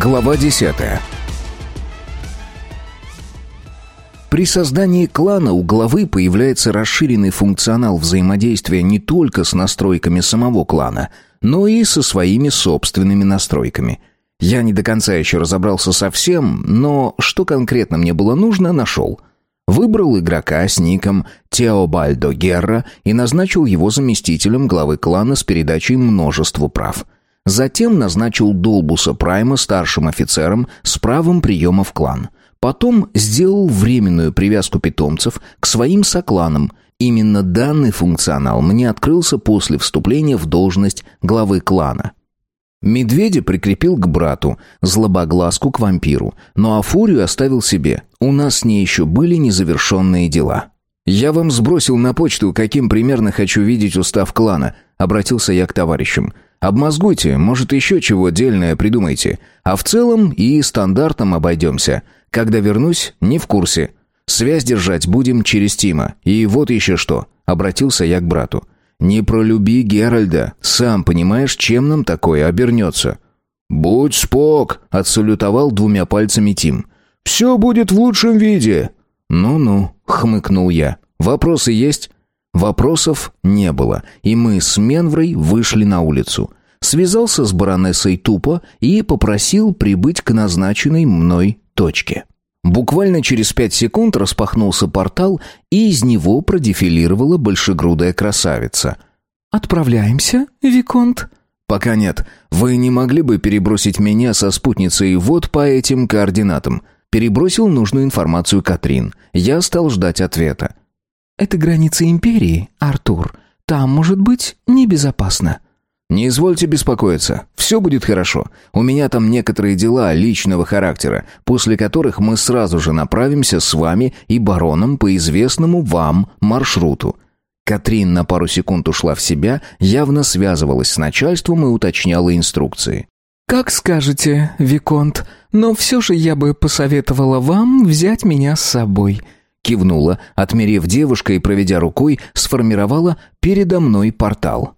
Глава 10. При создании клана у главы появляется расширенный функционал взаимодействия не только с настройками самого клана, но и со своими собственными настройками. Я не до конца еще разобрался со всем, но что конкретно мне было нужно, нашел. Выбрал игрока с ником Теобальдо Герра и назначил его заместителем главы клана с передачей множеству прав – Затем назначил Долбуса Прайма старшим офицером с правом приема в клан. Потом сделал временную привязку питомцев к своим сокланам. Именно данный функционал мне открылся после вступления в должность главы клана. Медведя прикрепил к брату, злобоглазку к вампиру, ну а фурию оставил себе. У нас с ней еще были незавершенные дела. «Я вам сбросил на почту, каким примерно хочу видеть устав клана», — обратился я к товарищам. Обмозгуйте, может, еще чего дельное придумайте. А в целом и стандартом обойдемся. Когда вернусь, не в курсе. Связь держать будем через Тима. И вот еще что. Обратился я к брату. Не пролюби Геральда. Сам понимаешь, чем нам такое обернется. «Будь спок», — отсалютовал двумя пальцами Тим. «Все будет в лучшем виде». «Ну-ну», — хмыкнул я. «Вопросы есть?» Вопросов не было, и мы с Менврой вышли на улицу. Связался с баронессой тупо и попросил прибыть к назначенной мной точке. Буквально через пять секунд распахнулся портал, и из него продефилировала большегрудая красавица. «Отправляемся, Виконт?» «Пока нет. Вы не могли бы перебросить меня со спутницей вот по этим координатам?» Перебросил нужную информацию Катрин. Я стал ждать ответа. «Это граница империи, Артур. Там, может быть, небезопасно». «Не извольте беспокоиться. Все будет хорошо. У меня там некоторые дела личного характера, после которых мы сразу же направимся с вами и бароном по известному вам маршруту». Катрин на пару секунд ушла в себя, явно связывалась с начальством и уточняла инструкции. «Как скажете, Виконт, но все же я бы посоветовала вам взять меня с собой», Кивнула, отмерев девушка и, проведя рукой, сформировала передо мной портал.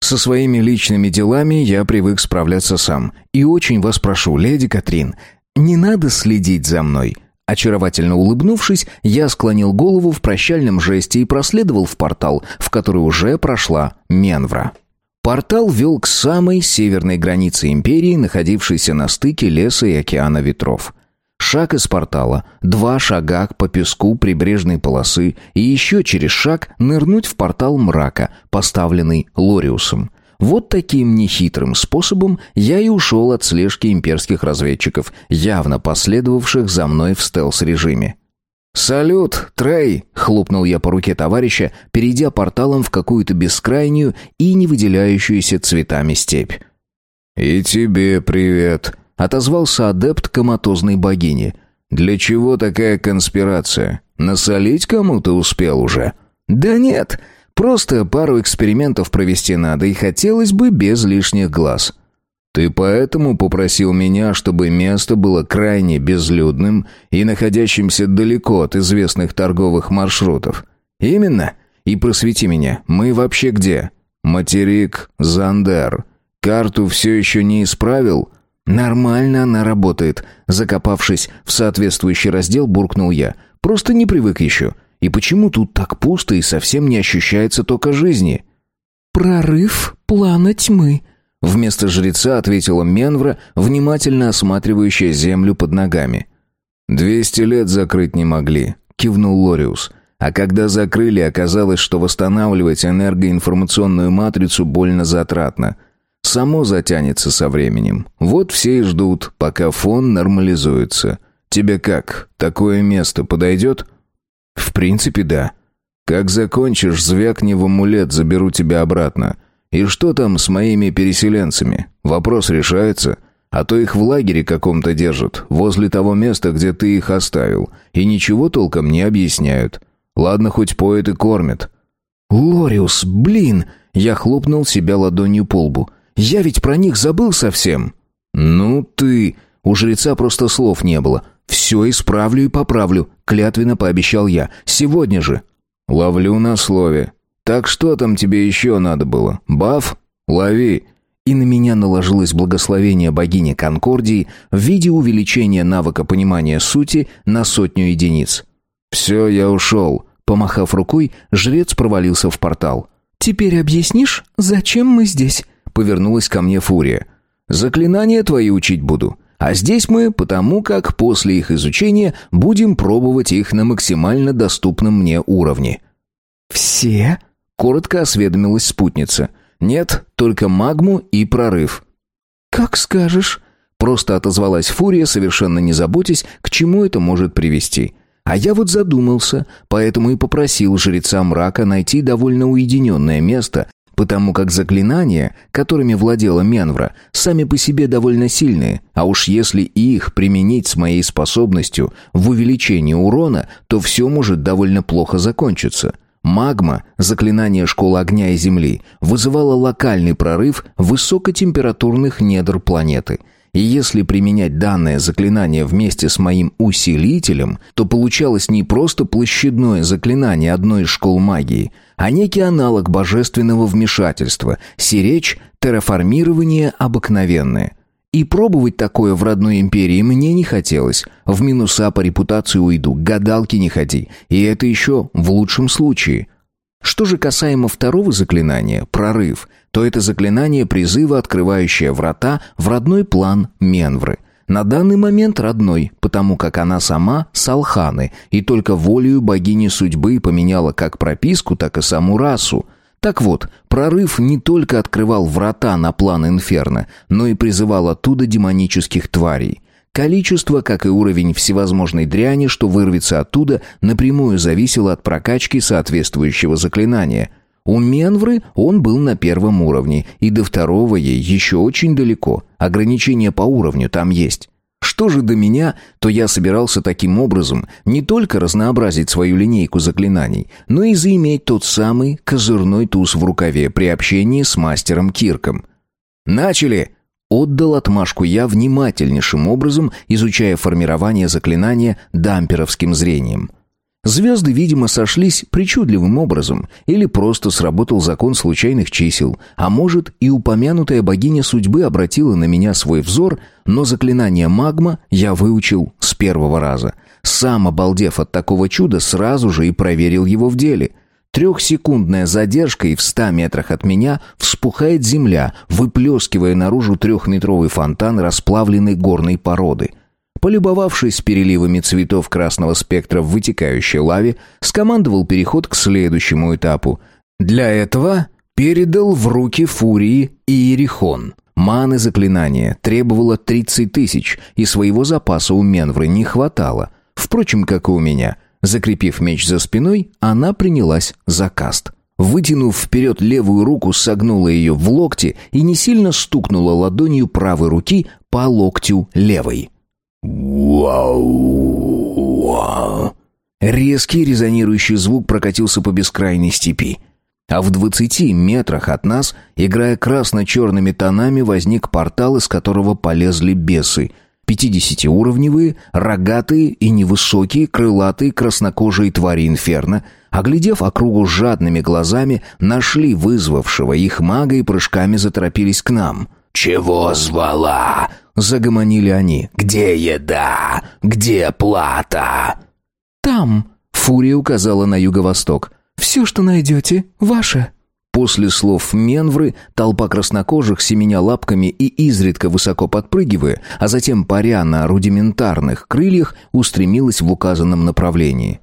Со своими личными делами я привык справляться сам. И очень вас прошу, леди Катрин, не надо следить за мной. Очаровательно улыбнувшись, я склонил голову в прощальном жесте и проследовал в портал, в который уже прошла Менвра. Портал вел к самой северной границе империи, находившейся на стыке леса и океана ветров. Шаг из портала, два шага по песку прибрежной полосы и еще через шаг нырнуть в портал мрака, поставленный Лориусом. Вот таким нехитрым способом я и ушел от слежки имперских разведчиков, явно последовавших за мной в стелс-режиме. «Салют, Трей!» — хлопнул я по руке товарища, перейдя порталом в какую-то бескрайнюю и не выделяющуюся цветами степь. «И тебе привет!» Отозвался адепт коматозной богини. «Для чего такая конспирация? Насолить кому-то успел уже?» «Да нет, просто пару экспериментов провести надо, и хотелось бы без лишних глаз». «Ты поэтому попросил меня, чтобы место было крайне безлюдным и находящимся далеко от известных торговых маршрутов?» «Именно. И просвети меня, мы вообще где?» «Материк, Зандер. Карту все еще не исправил?» «Нормально она работает», — закопавшись в соответствующий раздел, буркнул я. «Просто не привык еще. И почему тут так пусто и совсем не ощущается тока жизни?» «Прорыв плана тьмы», — вместо жреца ответила Менвра, внимательно осматривающая землю под ногами. «Двести лет закрыть не могли», — кивнул Лориус. «А когда закрыли, оказалось, что восстанавливать энергоинформационную матрицу больно затратно». Само затянется со временем. Вот все и ждут, пока фон нормализуется. Тебе как, такое место подойдет? В принципе, да. Как закончишь, звякни в амулет, заберу тебя обратно. И что там с моими переселенцами? Вопрос решается. А то их в лагере каком-то держат, возле того места, где ты их оставил, и ничего толком не объясняют. Ладно, хоть поэт и кормят. «Лориус, блин!» Я хлопнул себя ладонью по лбу. Я ведь про них забыл совсем». «Ну ты...» У жреца просто слов не было. «Все исправлю и поправлю», — клятвенно пообещал я. «Сегодня же». «Ловлю на слове. Так что там тебе еще надо было? Баф? Лови». и на меня наложилось благословение богини Конкордии в виде увеличения навыка понимания сути на сотню единиц. «Все, я ушел», — помахав рукой, жрец провалился в портал. «Теперь объяснишь, зачем мы здесь?» — повернулась ко мне Фурия. «Заклинания твои учить буду. А здесь мы потому, как после их изучения будем пробовать их на максимально доступном мне уровне». «Все?» — коротко осведомилась спутница. «Нет, только магму и прорыв». «Как скажешь», — просто отозвалась Фурия, совершенно не заботясь, к чему это может привести. А я вот задумался, поэтому и попросил жреца мрака найти довольно уединенное место, потому как заклинания, которыми владела Менвра, сами по себе довольно сильные, а уж если их применить с моей способностью в увеличении урона, то все может довольно плохо закончиться. Магма, заклинание школы огня и земли, вызывала локальный прорыв высокотемпературных недр планеты – и если применять данное заклинание вместе с моим усилителем, то получалось не просто площадное заклинание одной из школ магии, а некий аналог божественного вмешательства, сиречь, терраформирование обыкновенное. И пробовать такое в родной империи мне не хотелось. В минуса по репутации уйду, гадалки не ходи. И это еще в лучшем случае. Что же касаемо второго заклинания, прорыв, то это заклинание призыва, открывающее врата в родной план Менвры. На данный момент родной, потому как она сама Салханы, и только волею богини судьбы поменяла как прописку, так и саму расу. Так вот, прорыв не только открывал врата на план Инферно, но и призывал оттуда демонических тварей. Количество, как и уровень всевозможной дряни, что вырвется оттуда, напрямую зависело от прокачки соответствующего заклинания – у Менвры он был на первом уровне, и до второго ей еще очень далеко. Ограничения по уровню там есть. Что же до меня, то я собирался таким образом не только разнообразить свою линейку заклинаний, но и заиметь тот самый козырной туз в рукаве при общении с мастером Кирком. «Начали!» Отдал отмашку я внимательнейшим образом, изучая формирование заклинания дамперовским зрением – Звезды, видимо, сошлись причудливым образом, или просто сработал закон случайных чисел, а может и упомянутая богиня судьбы обратила на меня свой взор, но заклинание магма я выучил с первого раза. Сам, обалдев от такого чуда, сразу же и проверил его в деле. Трехсекундная задержка, и в ста метрах от меня вспухает земля, выплескивая наружу трехметровый фонтан расплавленной горной породы — Полюбовавшись переливами цветов красного спектра в вытекающей лаве, скомандовал переход к следующему этапу. Для этого передал в руки Фурии и Иерихон. Маны заклинания требовало 30 тысяч, и своего запаса у Менвры не хватало. Впрочем, как и у меня. Закрепив меч за спиной, она принялась за каст. Вытянув вперед левую руку, согнула ее в локте и не сильно стукнула ладонью правой руки по локтю левой. «Вау!» Резкий резонирующий звук прокатился по бескрайней степи. А в двадцати метрах от нас, играя красно-черными тонами, возник портал, из которого полезли бесы. Пятидесятиуровневые, рогатые и невысокие, крылатые, краснокожие твари инферно, оглядев округу жадными глазами, нашли вызвавшего их мага и прыжками заторопились к нам. «Чего звала?» Загомонили они. «Где еда? Где плата?» «Там», — Фурия указала на юго-восток. «Все, что найдете, ваше». После слов Менвры толпа краснокожих, семеня лапками и изредка высоко подпрыгивая, а затем паря на рудиментарных крыльях, устремилась в указанном направлении.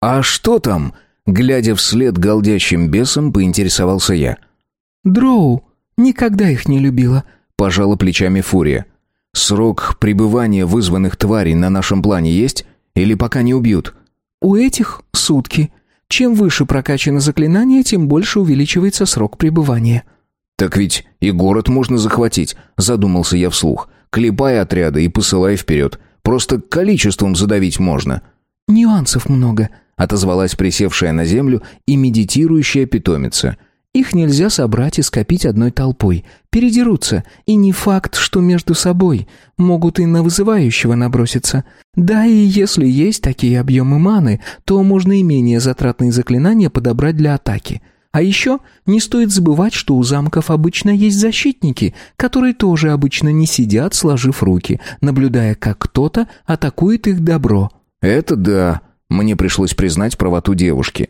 «А что там?» Глядя вслед галдящим бесам, поинтересовался я. «Дроу. Никогда их не любила», — пожала плечами Фурия. Срок пребывания вызванных тварей на нашем плане есть? Или пока не убьют? У этих сутки. Чем выше прокачано заклинание, тем больше увеличивается срок пребывания. Так ведь и город можно захватить, задумался я вслух. Клепай отряды и посылай вперед. Просто количеством задавить можно. Нюансов много, отозвалась присевшая на землю и медитирующая питомица – их нельзя собрать и скопить одной толпой. Передерутся. И не факт, что между собой. Могут и на вызывающего наброситься. Да и если есть такие объемы маны, то можно и менее затратные заклинания подобрать для атаки. А еще не стоит забывать, что у замков обычно есть защитники, которые тоже обычно не сидят, сложив руки, наблюдая, как кто-то атакует их добро. «Это да», — мне пришлось признать правоту девушки.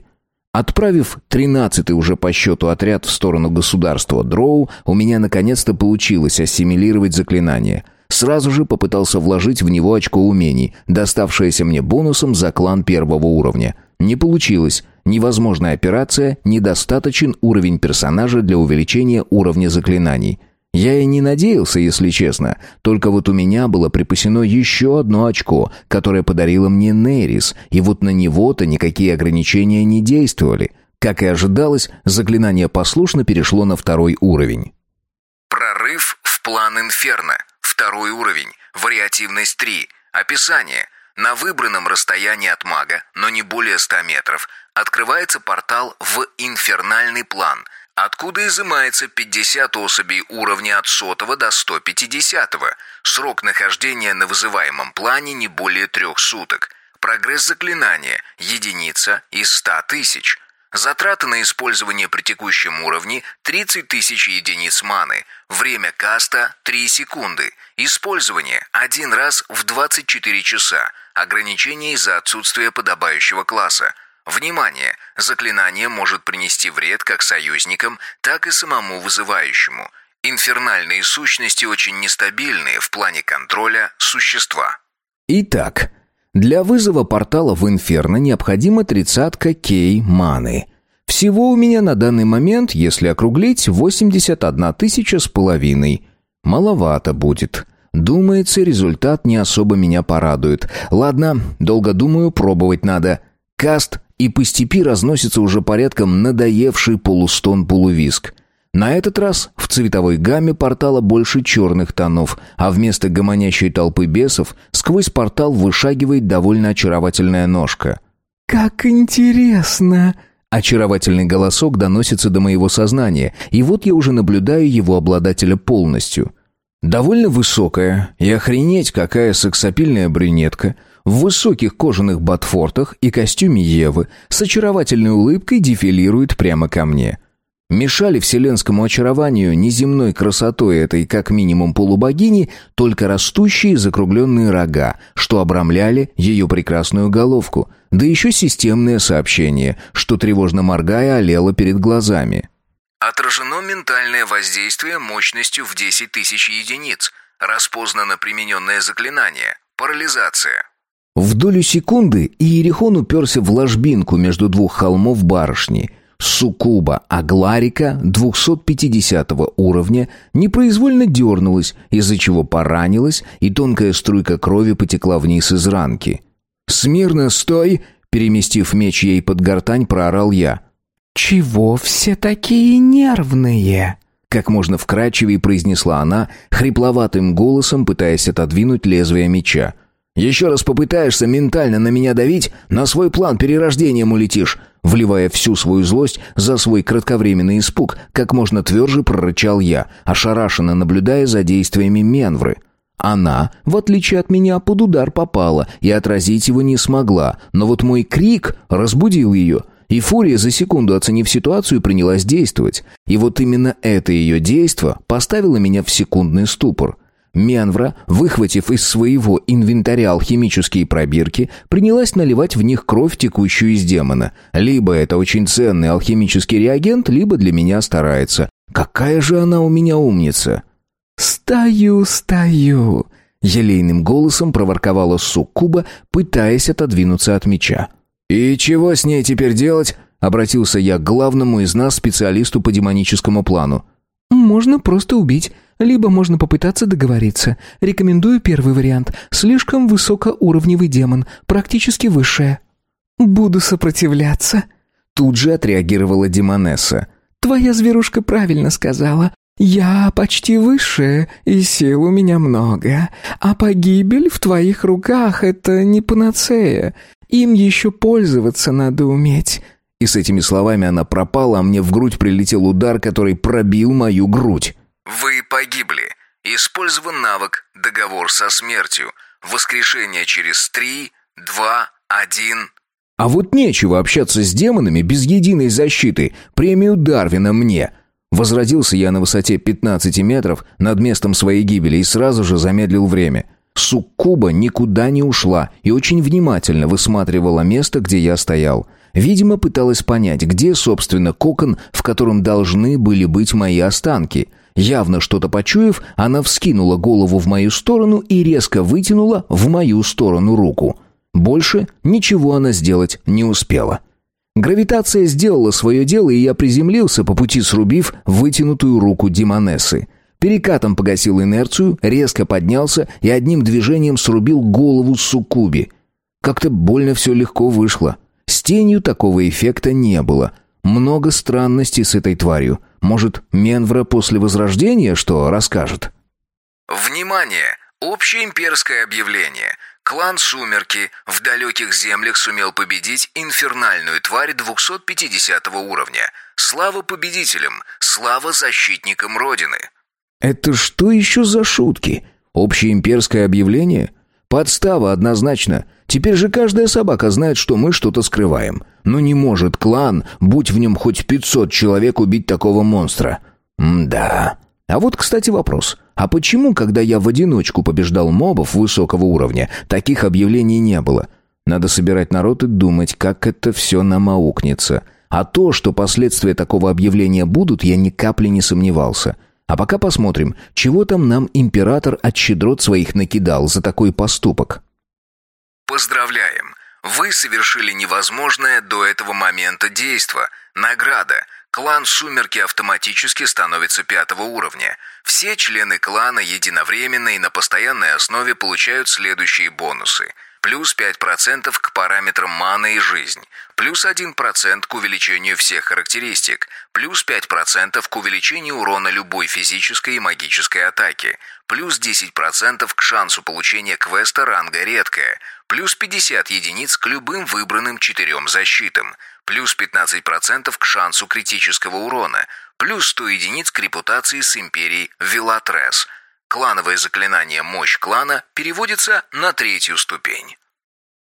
Отправив тринадцатый уже по счету отряд в сторону государства Дроу, у меня наконец-то получилось ассимилировать заклинание. Сразу же попытался вложить в него очко умений, доставшееся мне бонусом за клан первого уровня. Не получилось. Невозможная операция, недостаточен уровень персонажа для увеличения уровня заклинаний. Я и не надеялся, если честно. Только вот у меня было припасено еще одно очко, которое подарила мне Нейрис, и вот на него-то никакие ограничения не действовали. Как и ожидалось, заклинание послушно перешло на второй уровень. Прорыв в план Инферно. Второй уровень. Вариативность 3. Описание. На выбранном расстоянии от мага, но не более 100 метров, открывается портал в инфернальный план – откуда изымается 50 особей уровня от сотого до 150. Срок нахождения на вызываемом плане не более трех суток. Прогресс заклинания – единица из 100 тысяч. Затраты на использование при текущем уровне – 30 тысяч единиц маны. Время каста – 3 секунды. Использование – один раз в 24 часа. Ограничение из-за отсутствия подобающего класса – Внимание! Заклинание может принести вред как союзникам, так и самому вызывающему. Инфернальные сущности очень нестабильные в плане контроля существа. Итак, для вызова портала в Инферно необходима тридцатка кей маны. Всего у меня на данный момент, если округлить, 81 тысяча с половиной. Маловато будет. Думается, результат не особо меня порадует. Ладно, долго думаю, пробовать надо. Каст и по степи разносится уже порядком надоевший полустон-полувиск. На этот раз в цветовой гамме портала больше черных тонов, а вместо гомонящей толпы бесов сквозь портал вышагивает довольно очаровательная ножка. «Как интересно!» Очаровательный голосок доносится до моего сознания, и вот я уже наблюдаю его обладателя полностью. Довольно высокая и охренеть какая сексапильная брюнетка – в высоких кожаных ботфортах и костюме Евы с очаровательной улыбкой дефилирует прямо ко мне. Мешали вселенскому очарованию неземной красотой этой как минимум полубогини только растущие закругленные рога, что обрамляли ее прекрасную головку, да еще системное сообщение, что тревожно моргая олело перед глазами. Отражено ментальное воздействие мощностью в 10 тысяч единиц. Распознано примененное заклинание. Парализация. В долю секунды Иерихон уперся в ложбинку между двух холмов барышни. Сукуба Агларика 250 уровня непроизвольно дернулась, из-за чего поранилась, и тонкая струйка крови потекла вниз из ранки. «Смирно стой!» Переместив меч ей под гортань, проорал я. «Чего все такие нервные?» Как можно вкрадчивее произнесла она, хрипловатым голосом пытаясь отодвинуть лезвие меча. Еще раз попытаешься ментально на меня давить, на свой план перерождением улетишь, вливая всю свою злость за свой кратковременный испуг, как можно тверже прорычал я, ошарашенно наблюдая за действиями Менвры. Она, в отличие от меня, под удар попала и отразить его не смогла, но вот мой крик разбудил ее, и Фурия за секунду оценив ситуацию принялась действовать. И вот именно это ее действо поставило меня в секундный ступор. Менвра, выхватив из своего инвентаря алхимические пробирки, принялась наливать в них кровь, текущую из демона. Либо это очень ценный алхимический реагент, либо для меня старается. Какая же она у меня умница! «Стою, стою!» Елейным голосом проворковала суккуба, пытаясь отодвинуться от меча. «И чего с ней теперь делать?» Обратился я к главному из нас специалисту по демоническому плану. «Можно просто убить. Либо можно попытаться договориться. Рекомендую первый вариант. Слишком высокоуровневый демон, практически высшая. Буду сопротивляться. Тут же отреагировала демонесса. Твоя зверушка правильно сказала. Я почти высшая, и сил у меня много. А погибель в твоих руках — это не панацея. Им еще пользоваться надо уметь. И с этими словами она пропала, а мне в грудь прилетел удар, который пробил мою грудь. Вы погибли. Использован навык «Договор со смертью». Воскрешение через 3, 2, 1. А вот нечего общаться с демонами без единой защиты. Премию Дарвина мне. Возродился я на высоте 15 метров над местом своей гибели и сразу же замедлил время. Суккуба никуда не ушла и очень внимательно высматривала место, где я стоял. Видимо, пыталась понять, где, собственно, кокон, в котором должны были быть мои останки. Явно что-то почуяв, она вскинула голову в мою сторону и резко вытянула в мою сторону руку. Больше ничего она сделать не успела. Гравитация сделала свое дело, и я приземлился, по пути срубив вытянутую руку Димонессы. Перекатом погасил инерцию, резко поднялся и одним движением срубил голову Суккуби. Как-то больно все легко вышло. С тенью такого эффекта не было. Много странностей с этой тварью. Может, Менвра после возрождения что расскажет? Внимание! Общеимперское объявление. Клан Сумерки в далеких землях сумел победить инфернальную тварь 250 уровня. Слава победителям! Слава защитникам Родины! Это что еще за шутки? Общеимперское объявление? Подстава однозначно. Теперь же каждая собака знает, что мы что-то скрываем. Но не может клан, будь в нем хоть 500 человек, убить такого монстра. М-да. А вот, кстати, вопрос. А почему, когда я в одиночку побеждал мобов высокого уровня, таких объявлений не было? Надо собирать народ и думать, как это все намаукнется. А то, что последствия такого объявления будут, я ни капли не сомневался. А пока посмотрим, чего там нам император от щедрот своих накидал за такой поступок. Поздравляем! Вы совершили невозможное до этого момента действо. Награда – Клан «Сумерки» автоматически становится пятого уровня. Все члены клана единовременно и на постоянной основе получают следующие бонусы. Плюс 5% к параметрам мана и жизнь. Плюс 1% к увеличению всех характеристик. Плюс 5% к увеличению урона любой физической и магической атаки. Плюс 10% к шансу получения квеста ранга «Редкая». Плюс 50 единиц к любым выбранным четырем защитам – плюс 15% к шансу критического урона, плюс 100 единиц к репутации с империей Вилатрес. Клановое заклинание «Мощь клана» переводится на третью ступень.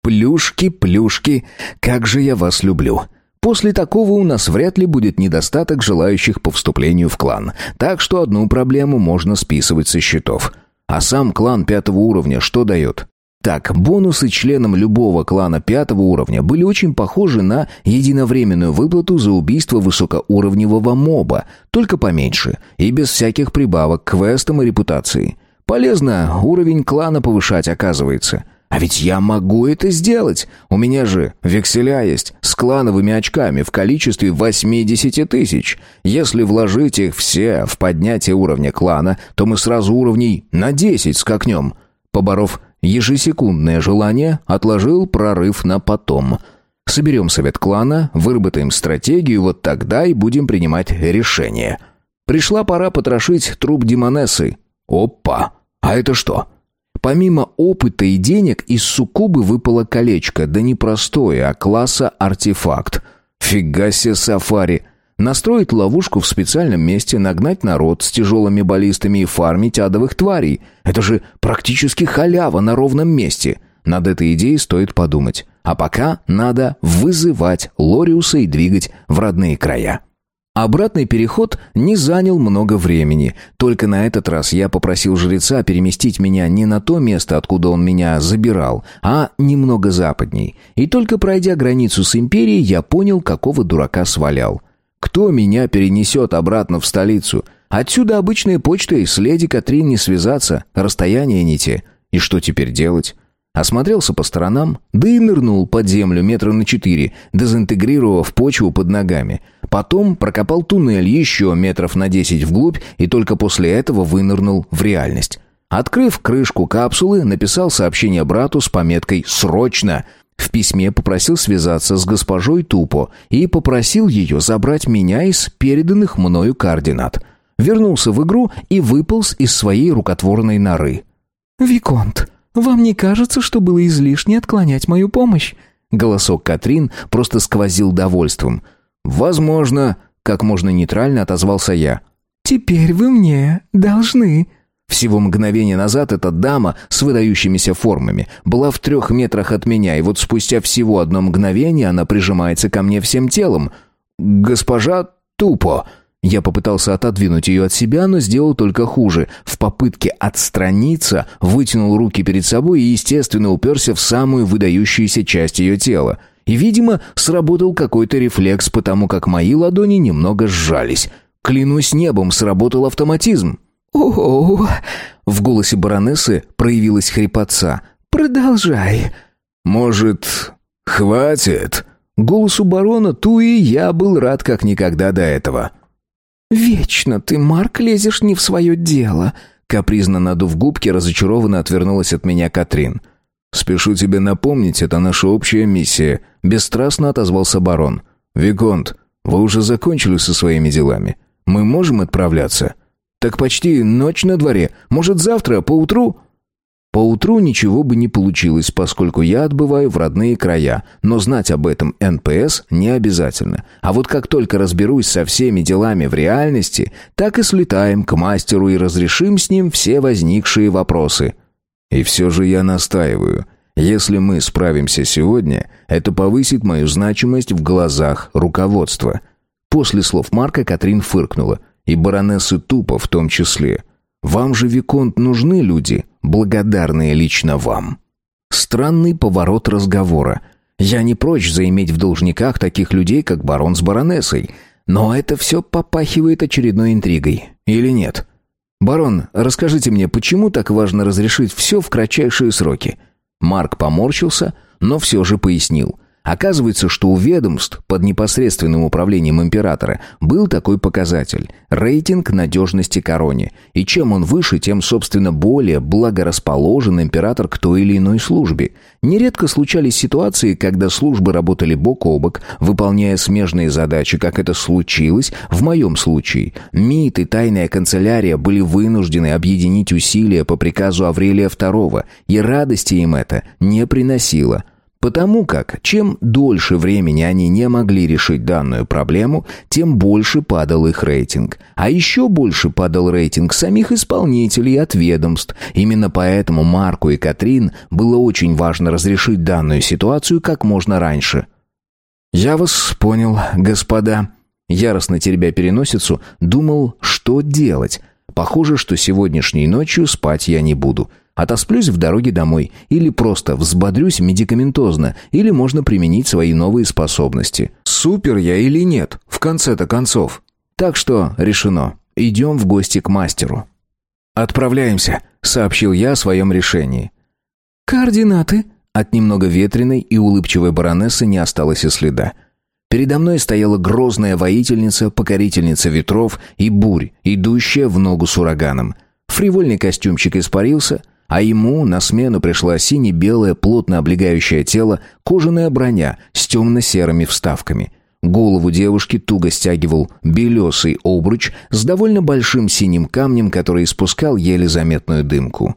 «Плюшки, плюшки, как же я вас люблю!» После такого у нас вряд ли будет недостаток желающих по вступлению в клан, так что одну проблему можно списывать со счетов. А сам клан пятого уровня что дает? Так, бонусы членам любого клана пятого уровня были очень похожи на единовременную выплату за убийство высокоуровневого моба, только поменьше, и без всяких прибавок к квестам и репутации. Полезно уровень клана повышать, оказывается. А ведь я могу это сделать. У меня же векселя есть с клановыми очками в количестве 80 тысяч. Если вложить их все в поднятие уровня клана, то мы сразу уровней на 10 скакнем. Поборов ежесекундное желание, отложил прорыв на потом. Соберем совет клана, выработаем стратегию, вот тогда и будем принимать решение. Пришла пора потрошить труп Демонессы. Опа! А это что? Помимо опыта и денег, из суккубы выпало колечко, да не простое, а класса артефакт. Фига себе сафари! Настроить ловушку в специальном месте, нагнать народ с тяжелыми баллистами и фармить адовых тварей. Это же практически халява на ровном месте. Над этой идеей стоит подумать. А пока надо вызывать Лориуса и двигать в родные края. Обратный переход не занял много времени. Только на этот раз я попросил жреца переместить меня не на то место, откуда он меня забирал, а немного западней. И только пройдя границу с империей, я понял, какого дурака свалял. Кто меня перенесет обратно в столицу? Отсюда обычной почтой с леди Катрин не связаться, расстояние не те. И что теперь делать? Осмотрелся по сторонам, да и нырнул под землю метра на четыре, дезинтегрировав почву под ногами. Потом прокопал туннель еще метров на десять вглубь и только после этого вынырнул в реальность. Открыв крышку капсулы, написал сообщение брату с пометкой «Срочно!» В письме попросил связаться с госпожой Тупо и попросил ее забрать меня из переданных мною координат. Вернулся в игру и выполз из своей рукотворной норы. «Виконт, вам не кажется, что было излишне отклонять мою помощь?» Голосок Катрин просто сквозил довольством. «Возможно», — как можно нейтрально отозвался я. «Теперь вы мне должны». Всего мгновение назад эта дама с выдающимися формами была в трех метрах от меня, и вот спустя всего одно мгновение она прижимается ко мне всем телом. «Госпожа Тупо!» Я попытался отодвинуть ее от себя, но сделал только хуже. В попытке отстраниться вытянул руки перед собой и, естественно, уперся в самую выдающуюся часть ее тела. И, видимо, сработал какой-то рефлекс, потому как мои ладони немного сжались. Клянусь небом, сработал автоматизм. «О-о-о!» В голосе баронессы проявилась хрипотца. «Продолжай!» «Может, хватит?» Голосу барона Туи я был рад как никогда до этого. «Вечно ты, Марк, лезешь не в свое дело!» Капризно надув губки, разочарованно отвернулась от меня Катрин. «Спешу тебе напомнить, это наша общая миссия», — бесстрастно отозвался барон. «Виконт, вы уже закончили со своими делами. Мы можем отправляться?» «Так почти ночь на дворе. Может, завтра, поутру?» Поутру ничего бы не получилось, поскольку я отбываю в родные края, но знать об этом НПС не обязательно. А вот как только разберусь со всеми делами в реальности, так и слетаем к мастеру и разрешим с ним все возникшие вопросы. И все же я настаиваю. Если мы справимся сегодня, это повысит мою значимость в глазах руководства. После слов Марка Катрин фыркнула, и баронессы тупо в том числе – вам же, Виконт, нужны люди, благодарные лично вам. Странный поворот разговора. Я не прочь заиметь в должниках таких людей, как барон с баронессой. Но это все попахивает очередной интригой. Или нет? Барон, расскажите мне, почему так важно разрешить все в кратчайшие сроки? Марк поморщился, но все же пояснил. Оказывается, что у ведомств под непосредственным управлением императора был такой показатель – рейтинг надежности короне. И чем он выше, тем, собственно, более благорасположен император к той или иной службе. Нередко случались ситуации, когда службы работали бок о бок, выполняя смежные задачи, как это случилось в моем случае. МИД и тайная канцелярия были вынуждены объединить усилия по приказу Аврелия II, и радости им это не приносило – Потому как, чем дольше времени они не могли решить данную проблему, тем больше падал их рейтинг. А еще больше падал рейтинг самих исполнителей от ведомств. Именно поэтому Марку и Катрин было очень важно разрешить данную ситуацию как можно раньше. «Я вас понял, господа». Яростно теребя переносицу, думал, что делать. Похоже, что сегодняшней ночью спать я не буду – Отосплюсь в дороге домой, или просто взбодрюсь медикаментозно, или можно применить свои новые способности. Супер я или нет, в конце-то концов. Так что решено. Идем в гости к мастеру. «Отправляемся», — сообщил я о своем решении. «Координаты?» От немного ветреной и улыбчивой баронессы не осталось и следа. Передо мной стояла грозная воительница, покорительница ветров и бурь, идущая в ногу с ураганом. Фривольный костюмчик испарился — а ему на смену пришла сине-белое, плотно облегающее тело, кожаная броня с темно-серыми вставками. Голову девушки туго стягивал белесый обруч с довольно большим синим камнем, который испускал еле заметную дымку.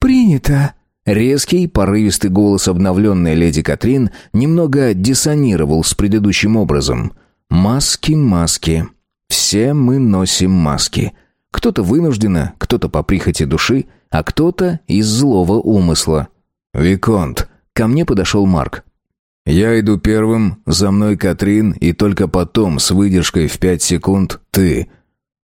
«Принято!» Резкий, порывистый голос обновленной леди Катрин немного диссонировал с предыдущим образом. «Маски, маски. Все мы носим маски. Кто-то вынужденно, кто-то по прихоти души, а кто-то из злого умысла. «Виконт!» Ко мне подошел Марк. «Я иду первым, за мной Катрин, и только потом, с выдержкой в пять секунд, ты».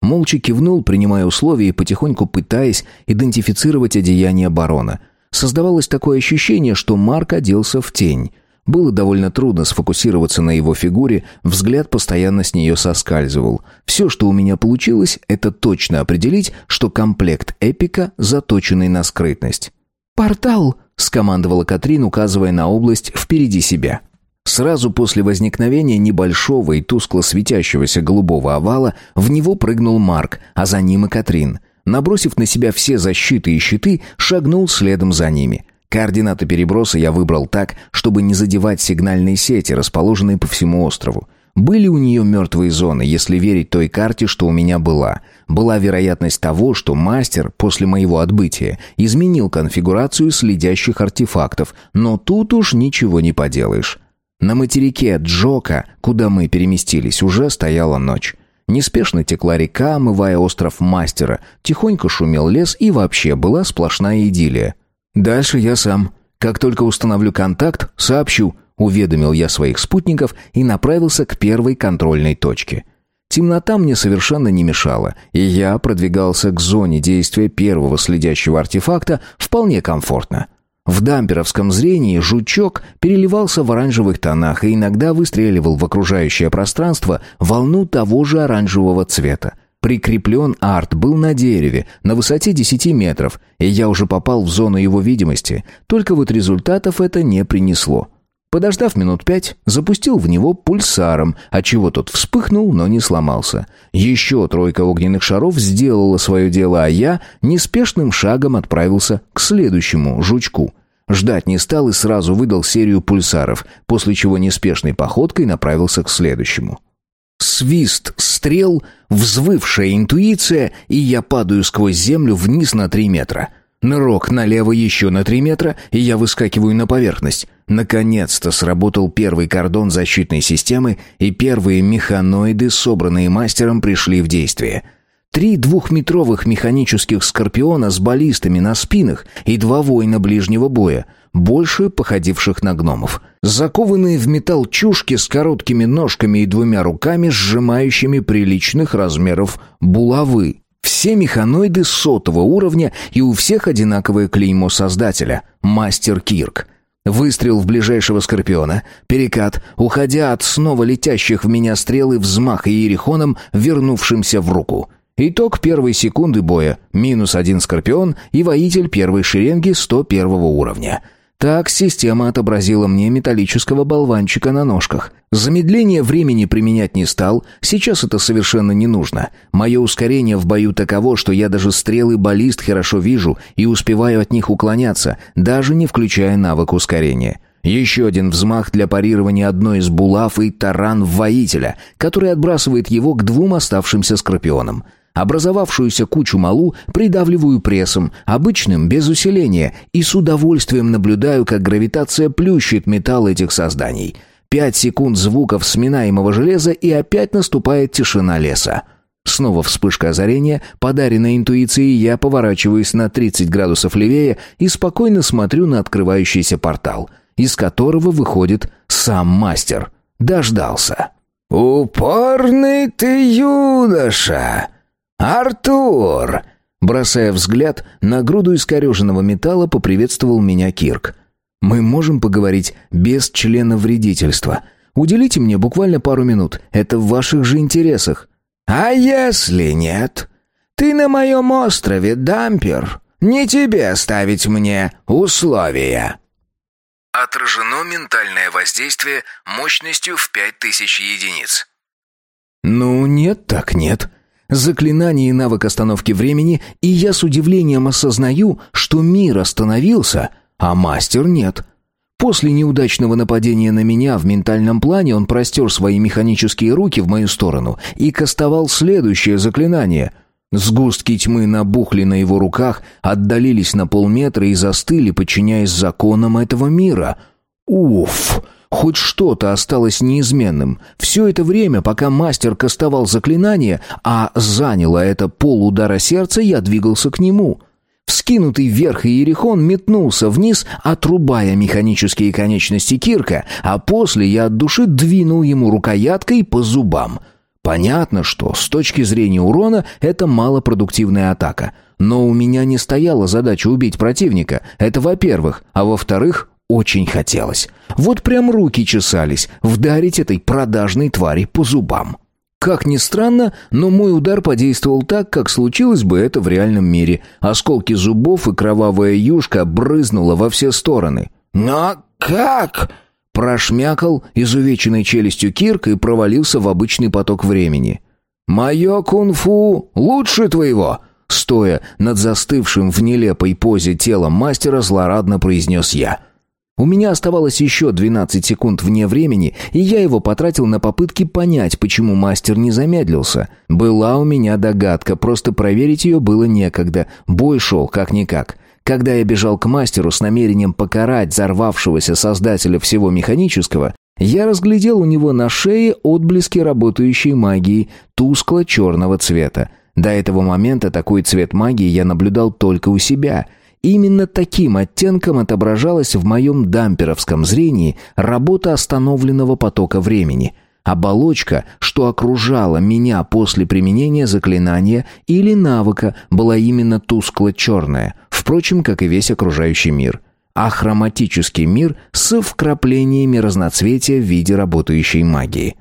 Молча кивнул, принимая условия и потихоньку пытаясь идентифицировать одеяние барона. Создавалось такое ощущение, что Марк оделся в тень. Было довольно трудно сфокусироваться на его фигуре, взгляд постоянно с нее соскальзывал. Все, что у меня получилось, это точно определить, что комплект эпика, заточенный на скрытность. «Портал!» — скомандовала Катрин, указывая на область впереди себя. Сразу после возникновения небольшого и тускло светящегося голубого овала в него прыгнул Марк, а за ним и Катрин. Набросив на себя все защиты и щиты, шагнул следом за ними — Координаты переброса я выбрал так, чтобы не задевать сигнальные сети, расположенные по всему острову. Были у нее мертвые зоны, если верить той карте, что у меня была. Была вероятность того, что мастер после моего отбытия изменил конфигурацию следящих артефактов, но тут уж ничего не поделаешь. На материке Джока, куда мы переместились, уже стояла ночь. Неспешно текла река, омывая остров Мастера, тихонько шумел лес и вообще была сплошная идиллия. «Дальше я сам. Как только установлю контакт, сообщу», — уведомил я своих спутников и направился к первой контрольной точке. Темнота мне совершенно не мешала, и я продвигался к зоне действия первого следящего артефакта вполне комфортно. В дамперовском зрении жучок переливался в оранжевых тонах и иногда выстреливал в окружающее пространство волну того же оранжевого цвета. Прикреплен арт был на дереве, на высоте 10 метров, и я уже попал в зону его видимости, только вот результатов это не принесло. Подождав минут пять, запустил в него пульсаром, отчего тот вспыхнул, но не сломался. Еще тройка огненных шаров сделала свое дело, а я неспешным шагом отправился к следующему жучку. Ждать не стал и сразу выдал серию пульсаров, после чего неспешной походкой направился к следующему. Свист стрел, взвывшая интуиция, и я падаю сквозь землю вниз на три метра — Нырок налево еще на три метра, и я выскакиваю на поверхность. Наконец-то сработал первый кордон защитной системы, и первые механоиды, собранные мастером, пришли в действие. Три двухметровых механических скорпиона с баллистами на спинах и два воина ближнего боя, больше походивших на гномов. Закованные в металл чушки с короткими ножками и двумя руками, сжимающими приличных размеров булавы. Все механоиды сотого уровня, и у всех одинаковое клеймо создателя — Мастер Кирк. Выстрел в ближайшего скорпиона, перекат, уходя от снова летящих в меня стрелы взмах иерихоном, вернувшимся в руку. Итог первой секунды боя — минус один скорпион и воитель первой шеренги 101 уровня — так система отобразила мне металлического болванчика на ножках. Замедление времени применять не стал, сейчас это совершенно не нужно. Мое ускорение в бою таково, что я даже стрелы баллист хорошо вижу и успеваю от них уклоняться, даже не включая навык ускорения. Еще один взмах для парирования одной из булав и таран воителя, который отбрасывает его к двум оставшимся скорпионам. Образовавшуюся кучу малу придавливаю прессом, обычным, без усиления, и с удовольствием наблюдаю, как гравитация плющит металл этих созданий. Пять секунд звуков сминаемого железа, и опять наступает тишина леса. Снова вспышка озарения, подаренная интуицией, я поворачиваюсь на 30 градусов левее и спокойно смотрю на открывающийся портал, из которого выходит сам мастер. Дождался. «Упорный ты юноша!» «Артур!» Бросая взгляд на груду искореженного металла, поприветствовал меня Кирк. «Мы можем поговорить без члена вредительства. Уделите мне буквально пару минут. Это в ваших же интересах». «А если нет? Ты на моем острове, Дампер. Не тебе ставить мне условия». Отражено ментальное воздействие мощностью в 5000 единиц. «Ну, нет так нет заклинание и навык остановки времени, и я с удивлением осознаю, что мир остановился, а мастер нет. После неудачного нападения на меня в ментальном плане он простер свои механические руки в мою сторону и кастовал следующее заклинание. Сгустки тьмы набухли на его руках, отдалились на полметра и застыли, подчиняясь законам этого мира. Уф! Хоть что-то осталось неизменным. Все это время, пока мастер кастовал заклинание, а заняло это полудара сердца, я двигался к нему. Вскинутый вверх Иерихон метнулся вниз, отрубая механические конечности Кирка, а после я от души двинул ему рукояткой по зубам. Понятно, что с точки зрения урона это малопродуктивная атака. Но у меня не стояла задача убить противника. Это во-первых. А во-вторых, очень хотелось. Вот прям руки чесались вдарить этой продажной твари по зубам. Как ни странно, но мой удар подействовал так, как случилось бы это в реальном мире. Осколки зубов и кровавая юшка брызнула во все стороны. «Но как?» Прошмякал изувеченной челюстью Кирк и провалился в обычный поток времени. «Мое кунг-фу лучше твоего!» Стоя над застывшим в нелепой позе телом мастера, злорадно произнес я – у меня оставалось еще 12 секунд вне времени, и я его потратил на попытки понять, почему мастер не замедлился. Была у меня догадка, просто проверить ее было некогда. Бой шел как-никак. Когда я бежал к мастеру с намерением покарать взорвавшегося создателя всего механического, Я разглядел у него на шее отблески работающей магии тускло-черного цвета. До этого момента такой цвет магии я наблюдал только у себя. Именно таким оттенком отображалась в моем дамперовском зрении работа остановленного потока времени. Оболочка, что окружала меня после применения заклинания или навыка, была именно тускло-черная, впрочем, как и весь окружающий мир — а хроматический мир с вкраплениями разноцветия в виде работающей магии.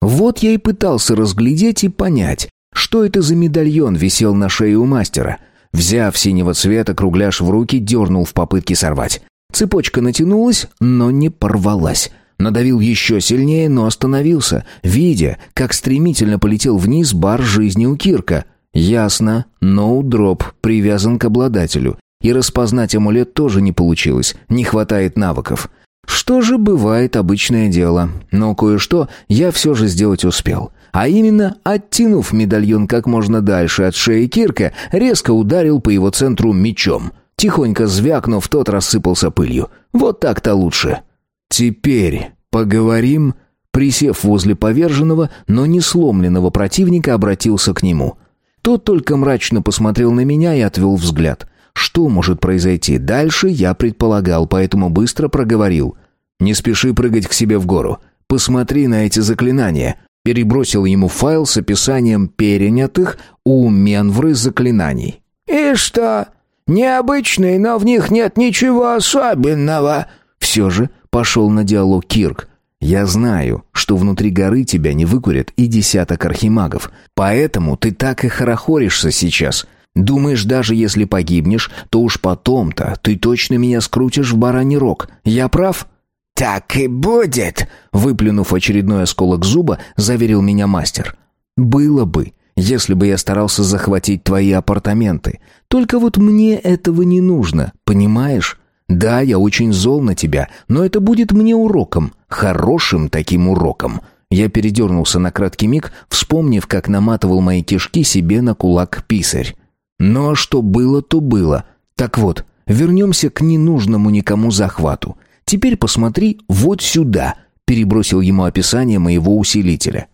Вот я и пытался разглядеть и понять, что это за медальон висел на шее у мастера. Взяв синего цвета кругляш в руки, дернул в попытке сорвать. Цепочка натянулась, но не порвалась. Надавил еще сильнее, но остановился, видя, как стремительно полетел вниз бар жизни у Кирка. Ясно, ноу-дроп привязан к обладателю. И распознать амулет тоже не получилось, не хватает навыков. Что же бывает обычное дело, но кое-что я все же сделать успел. А именно, оттянув медальон как можно дальше от шеи Кирка, резко ударил по его центру мечом. Тихонько звякнув, тот рассыпался пылью. Вот так-то лучше. «Теперь поговорим...» Присев возле поверженного, но не сломленного противника, обратился к нему. Тот только мрачно посмотрел на меня и отвел взгляд. Что может произойти дальше, я предполагал, поэтому быстро проговорил. «Не спеши прыгать к себе в гору. Посмотри на эти заклинания». Перебросил ему файл с описанием перенятых у Менвры заклинаний. «И что? Необычные, но в них нет ничего особенного». Все же пошел на диалог Кирк. «Я знаю, что внутри горы тебя не выкурят и десяток архимагов, поэтому ты так и хорохоришься сейчас. Думаешь, даже если погибнешь, то уж потом-то ты точно меня скрутишь в бараний рог. Я прав?» «Так и будет!» Выплюнув очередной осколок зуба, заверил меня мастер. «Было бы, если бы я старался захватить твои апартаменты. Только вот мне этого не нужно, понимаешь? Да, я очень зол на тебя, но это будет мне уроком, хорошим таким уроком». Я передернулся на краткий миг, вспомнив, как наматывал мои кишки себе на кулак писарь. Но что было, то было. Так вот, вернемся к ненужному никому захвату. Теперь посмотри вот сюда, перебросил ему описание моего усилителя.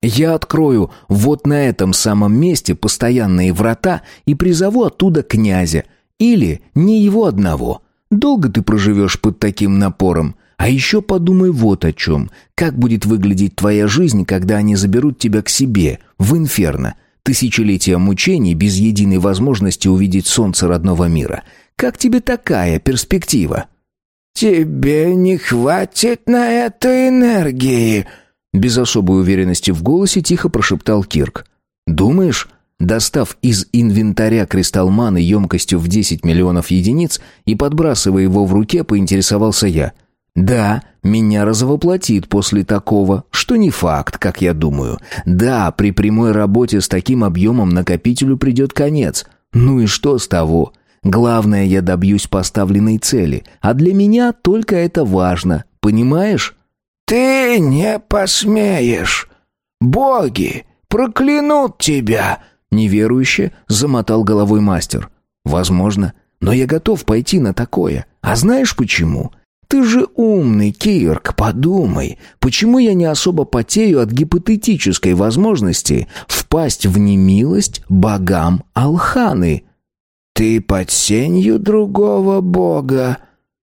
Я открою вот на этом самом месте постоянные врата и призову оттуда князя. Или не его одного. Долго ты проживешь под таким напором? А еще подумай вот о чем. Как будет выглядеть твоя жизнь, когда они заберут тебя к себе, в инферно? Тысячелетия мучений без единой возможности увидеть солнце родного мира. Как тебе такая перспектива? Тебе не хватит на это энергии, без особой уверенности в голосе тихо прошептал Кирк. Думаешь, Достав из инвентаря кристаллманы емкостью в 10 миллионов единиц и подбрасывая его в руке, поинтересовался я. Да, меня разовоплотит после такого, что не факт, как я думаю. Да, при прямой работе с таким объемом накопителю придет конец. Ну и что с того? Главное, я добьюсь поставленной цели, а для меня только это важно, понимаешь? Ты не посмеешь. Боги проклянут тебя, неверующе замотал головой мастер. Возможно, но я готов пойти на такое. А знаешь почему? Ты же умный, Кирк, подумай, почему я не особо потею от гипотетической возможности впасть в немилость богам Алханы? Ты под сенью другого бога.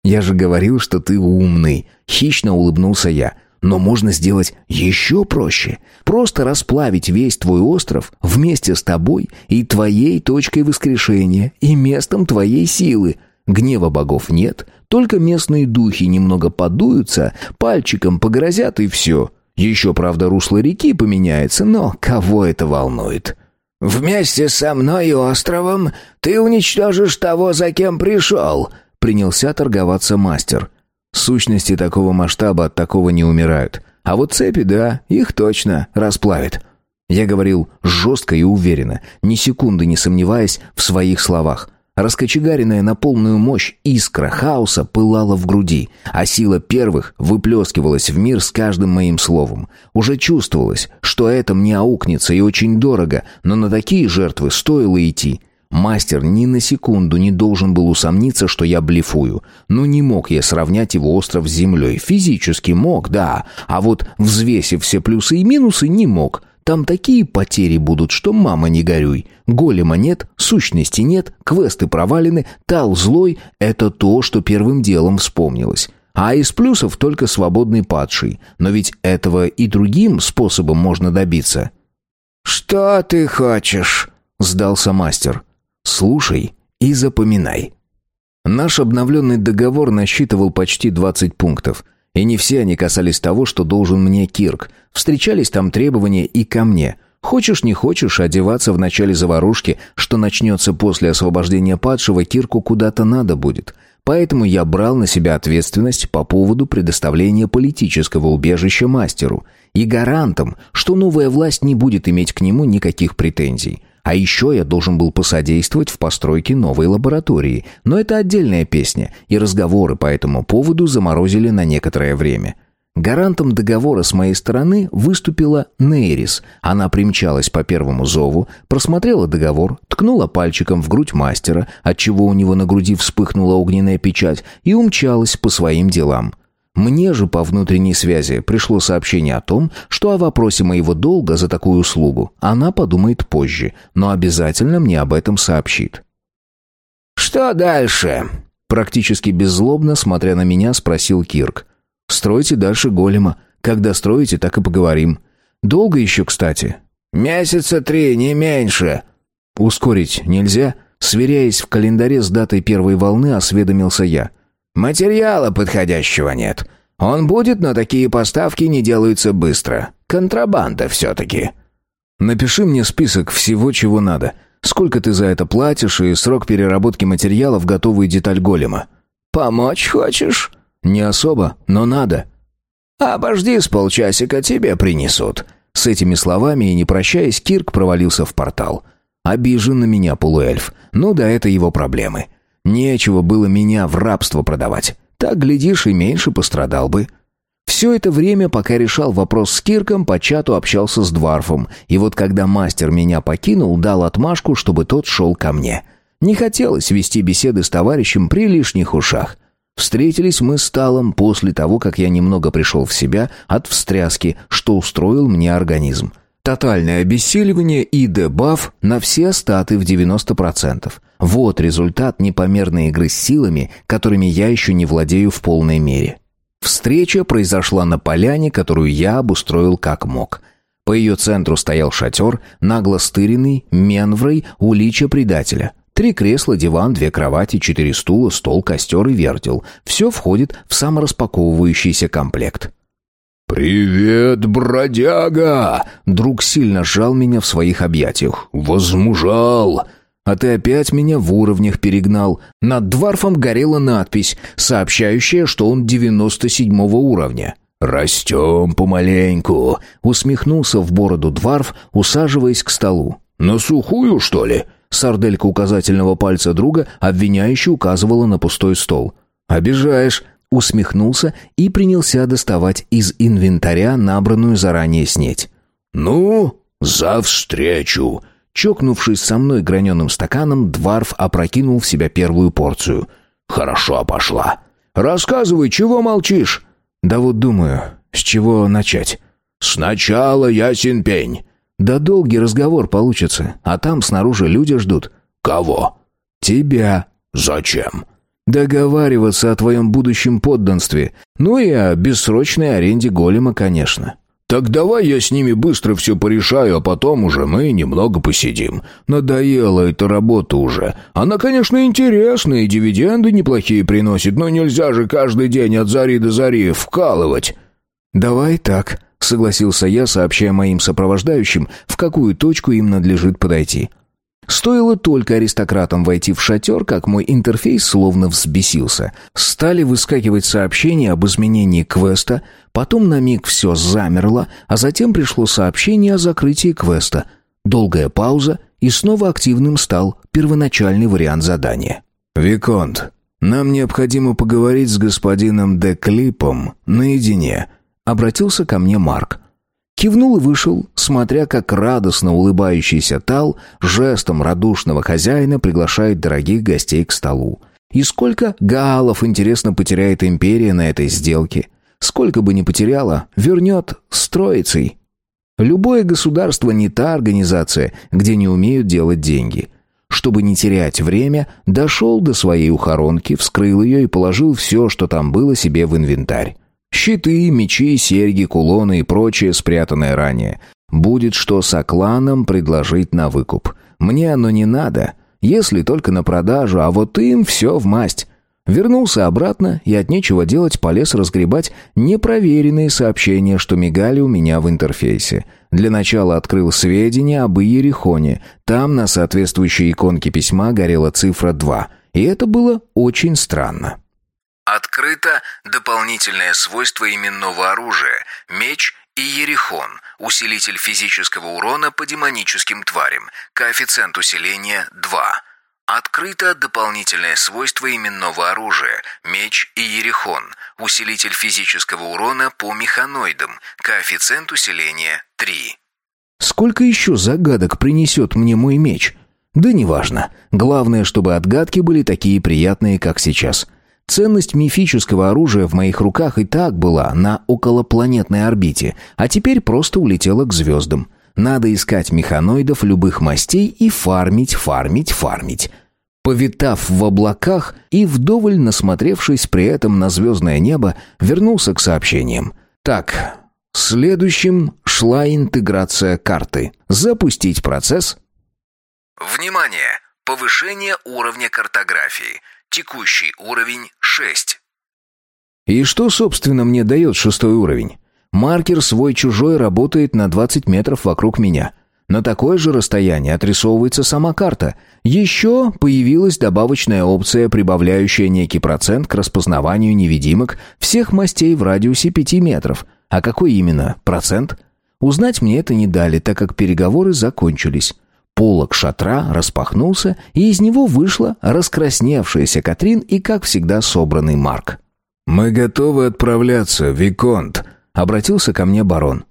Я же говорил, что ты умный, хищно улыбнулся я. Но можно сделать еще проще. Просто расплавить весь твой остров вместе с тобой и твоей точкой воскрешения и местом твоей силы. Гнева богов нет, только местные духи немного подуются, пальчиком погрозят и все. Еще, правда, русло реки поменяется, но кого это волнует? «Вместе со мной и островом ты уничтожишь того, за кем пришел», — принялся торговаться мастер. Сущности такого масштаба от такого не умирают. А вот цепи, да, их точно расплавит. Я говорил жестко и уверенно, ни секунды не сомневаясь в своих словах. Раскочегаренная на полную мощь искра хаоса пылала в груди, а сила первых выплескивалась в мир с каждым моим словом. Уже чувствовалось, что это мне аукнется и очень дорого, но на такие жертвы стоило идти. Мастер ни на секунду не должен был усомниться, что я блефую. Но не мог я сравнять его остров с землей. Физически мог, да. А вот, взвесив все плюсы и минусы, не мог. Там такие потери будут, что мама не горюй. Голема нет, сущности нет, квесты провалены, тал злой — это то, что первым делом вспомнилось. А из плюсов только свободный падший. Но ведь этого и другим способом можно добиться. «Что ты хочешь?» — сдался мастер. Слушай и запоминай. Наш обновленный договор насчитывал почти 20 пунктов, и не все они касались того, что должен мне Кирк. Встречались там требования и ко мне. Хочешь не хочешь одеваться в начале заварушки, что начнется после освобождения падшего, Кирку куда-то надо будет. Поэтому я брал на себя ответственность по поводу предоставления политического убежища мастеру и гарантом, что новая власть не будет иметь к нему никаких претензий. А еще я должен был посодействовать в постройке новой лаборатории. Но это отдельная песня, и разговоры по этому поводу заморозили на некоторое время. Гарантом договора с моей стороны выступила Нейрис. Она примчалась по первому зову, просмотрела договор, ткнула пальчиком в грудь мастера, отчего у него на груди вспыхнула огненная печать, и умчалась по своим делам. Мне же по внутренней связи пришло сообщение о том, что о вопросе моего долга за такую услугу она подумает позже, но обязательно мне об этом сообщит. «Что дальше?» Практически беззлобно, смотря на меня, спросил Кирк. «Стройте дальше голема. Когда строите, так и поговорим. Долго еще, кстати?» «Месяца три, не меньше». «Ускорить нельзя?» Сверяясь в календаре с датой первой волны, осведомился я. Материала подходящего нет. Он будет, но такие поставки не делаются быстро. Контрабанда все-таки». «Напиши мне список всего, чего надо. Сколько ты за это платишь и срок переработки материала в готовую деталь голема». «Помочь хочешь?» «Не особо, но надо». «Обожди с полчасика, тебе принесут». С этими словами и не прощаясь, Кирк провалился в портал. Обижен на меня полуэльф. Ну да, это его проблемы. Нечего было меня в рабство продавать. Так, глядишь, и меньше пострадал бы. Все это время, пока решал вопрос с Кирком, по чату общался с Дварфом. И вот когда мастер меня покинул, дал отмашку, чтобы тот шел ко мне. Не хотелось вести беседы с товарищем при лишних ушах. Встретились мы с Талом после того, как я немного пришел в себя от встряски, что устроил мне организм. Тотальное обессиливание и дебаф на все статы в 90%. Вот результат непомерной игры с силами, которыми я еще не владею в полной мере. Встреча произошла на поляне, которую я обустроил как мог. По ее центру стоял шатер, нагло стыренный, менврой, улича предателя. Три кресла, диван, две кровати, четыре стула, стол, костер и вертел. Все входит в самораспаковывающийся комплект. «Привет, бродяга!» Друг сильно сжал меня в своих объятиях. «Возмужал!» «А ты опять меня в уровнях перегнал». Над дворфом горела надпись, сообщающая, что он девяносто седьмого уровня. «Растем помаленьку», — усмехнулся в бороду дворф, усаживаясь к столу. «На сухую, что ли?» Сарделька указательного пальца друга обвиняюще указывала на пустой стол. «Обижаешь», усмехнулся и принялся доставать из инвентаря набранную заранее снеть. «Ну, за встречу!» Чокнувшись со мной граненым стаканом, Дварф опрокинул в себя первую порцию. «Хорошо пошла. Рассказывай, чего молчишь?» «Да вот думаю, с чего начать?» «Сначала ясен пень». «Да долгий разговор получится, а там снаружи люди ждут». «Кого?» «Тебя». «Зачем?» Договариваться о твоем будущем подданстве. Ну и о бессрочной аренде голема, конечно. Так давай я с ними быстро все порешаю, а потом уже мы немного посидим. Надоела эта работа уже. Она, конечно, интересная и дивиденды неплохие приносит, но нельзя же каждый день от зари до зари вкалывать. Давай так, согласился я, сообщая моим сопровождающим, в какую точку им надлежит подойти. Стоило только аристократам войти в шатер, как мой интерфейс словно взбесился. Стали выскакивать сообщения об изменении квеста, потом на миг все замерло, а затем пришло сообщение о закрытии квеста. Долгая пауза, и снова активным стал первоначальный вариант задания. «Виконт, нам необходимо поговорить с господином Деклипом наедине», — обратился ко мне Марк. Кивнул и вышел, смотря как радостно улыбающийся Тал жестом радушного хозяина приглашает дорогих гостей к столу. И сколько галлов, интересно, потеряет империя на этой сделке? Сколько бы ни потеряла, вернет с троицей. Любое государство не та организация, где не умеют делать деньги. Чтобы не терять время, дошел до своей ухоронки, вскрыл ее и положил все, что там было себе в инвентарь. Щиты, мечи, серьги, кулоны и прочее, спрятанное ранее. Будет что с окланом предложить на выкуп. Мне оно не надо, если только на продажу, а вот им все в масть. Вернулся обратно и от нечего делать полез разгребать непроверенные сообщения, что мигали у меня в интерфейсе. Для начала открыл сведения об Иерихоне. Там на соответствующей иконке письма горела цифра 2. И это было очень странно. Открыто дополнительное свойство именного оружия – меч и Ерихон, усилитель физического урона по демоническим тварям, коэффициент усиления 2. Открыто дополнительное свойство именного оружия – меч и Ерихон, усилитель физического урона по механоидам, коэффициент усиления 3. Сколько еще загадок принесет мне мой меч? Да неважно. Главное, чтобы отгадки были такие приятные, как сейчас – Ценность мифического оружия в моих руках и так была на околопланетной орбите, а теперь просто улетела к звездам. Надо искать механоидов любых мастей и фармить, фармить, фармить. Повитав в облаках и вдоволь насмотревшись при этом на звездное небо, вернулся к сообщениям. Так, следующим шла интеграция карты. Запустить процесс. Внимание! Повышение уровня картографии – Текущий уровень 6. И что, собственно, мне дает шестой уровень? Маркер свой-чужой работает на 20 метров вокруг меня. На такое же расстояние отрисовывается сама карта. Еще появилась добавочная опция, прибавляющая некий процент к распознаванию невидимок всех мастей в радиусе 5 метров. А какой именно процент? Узнать мне это не дали, так как переговоры закончились. Полок шатра распахнулся, и из него вышла раскрасневшаяся Катрин и, как всегда, собранный Марк. «Мы готовы отправляться, Виконт», — обратился ко мне барон.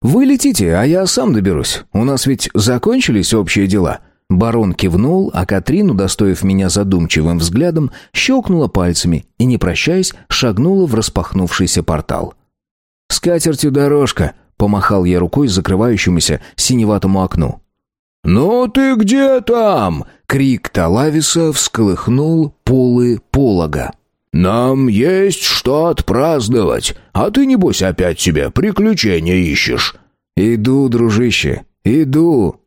«Вы летите, а я сам доберусь. У нас ведь закончились общие дела». Барон кивнул, а Катрин, удостоив меня задумчивым взглядом, щелкнула пальцами и, не прощаясь, шагнула в распахнувшийся портал. «С катертью дорожка», — помахал я рукой закрывающемуся синеватому окну. «Ну ты где там?» — крик Талависа всколыхнул полы полога. «Нам есть что отпраздновать, а ты, небось, опять себе приключения ищешь». «Иду, дружище, иду»,